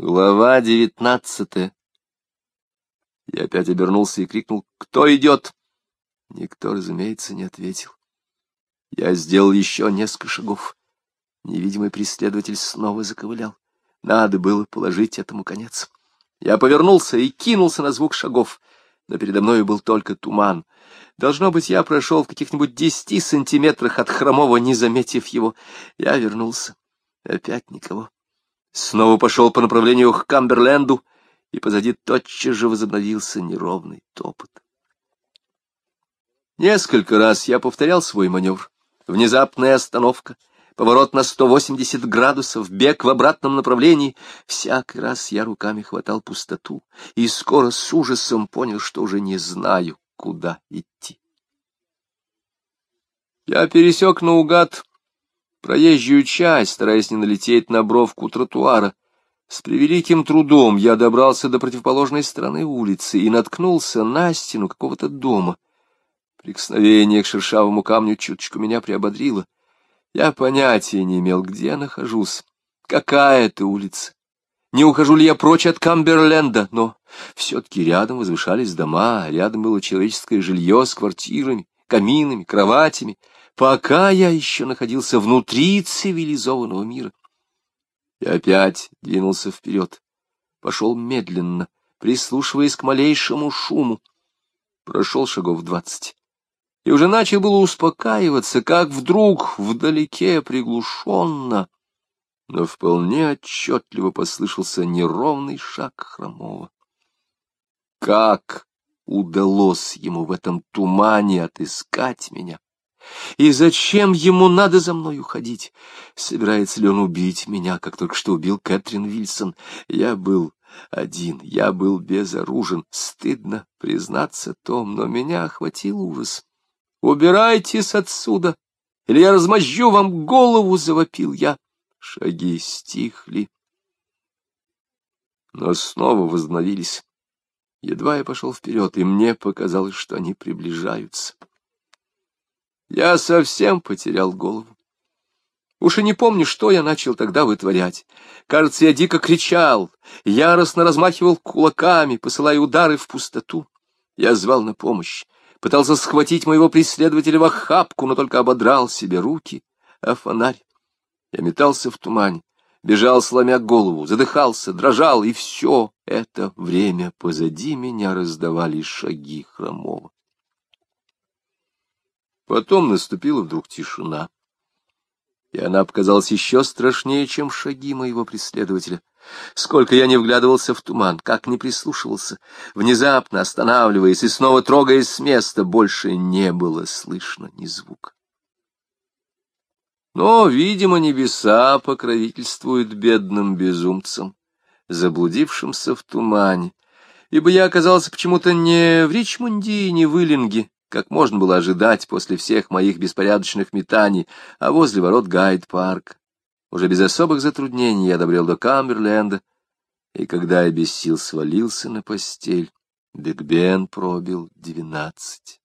Глава девятнадцатая. Я опять обернулся и крикнул «Кто идет?». Никто, разумеется, не ответил. Я сделал еще несколько шагов. Невидимый преследователь снова заковылял. Надо было положить этому конец. Я повернулся и кинулся на звук шагов, но передо мной был только туман. Должно быть, я прошел в каких-нибудь десяти сантиметрах от хромого, не заметив его. Я вернулся. Опять никого снова пошел по направлению к Камберленду, и позади тотчас же возобновился неровный топот. Несколько раз я повторял свой маневр. Внезапная остановка, поворот на 180 градусов, бег в обратном направлении. Всякий раз я руками хватал пустоту, и скоро с ужасом понял, что уже не знаю, куда идти. Я пересек наугад проезжую часть, стараясь не налететь на бровку тротуара. С превеликим трудом я добрался до противоположной стороны улицы и наткнулся на стену какого-то дома. Прикосновение к шершавому камню чуточку меня приободрило. Я понятия не имел, где нахожусь, какая это улица. Не ухожу ли я прочь от Камберленда, но все-таки рядом возвышались дома, рядом было человеческое жилье с квартирами, каминами, кроватями, пока я еще находился внутри цивилизованного мира. И опять двинулся вперед, пошел медленно, прислушиваясь к малейшему шуму. Прошел шагов двадцать. И уже начал было успокаиваться, как вдруг вдалеке приглушенно, но вполне отчетливо послышался неровный шаг хромого. Как удалось ему в этом тумане отыскать меня? И зачем ему надо за мной уходить? Собирается ли он убить меня, как только что убил Кэтрин Вильсон? Я был один, я был безоружен. Стыдно признаться, Том, но меня охватил ужас. «Убирайтесь отсюда, или я размозжу вам голову!» — завопил я. Шаги стихли, но снова возобновились. Едва я пошел вперед, и мне показалось, что они приближаются. Я совсем потерял голову. Уж и не помню, что я начал тогда вытворять. Кажется, я дико кричал, яростно размахивал кулаками, посылая удары в пустоту. Я звал на помощь, пытался схватить моего преследователя в охапку, но только ободрал себе руки, а фонарь. Я метался в тумане, бежал, сломя голову, задыхался, дрожал, и все это время позади меня раздавались шаги хромого. Потом наступила вдруг тишина, и она показалась еще страшнее, чем шаги моего преследователя. Сколько я не вглядывался в туман, как не прислушивался, внезапно останавливаясь и снова трогаясь с места, больше не было слышно ни звука. Но, видимо, небеса покровительствуют бедным безумцам, заблудившимся в тумане, ибо я оказался почему-то не в Ричмонде и не в Иллинге, как можно было ожидать после всех моих беспорядочных метаний, а возле ворот Гайд-парк. Уже без особых затруднений я добрел до Камберленда, и когда я без сил свалился на постель, Биг Бен пробил двенадцать.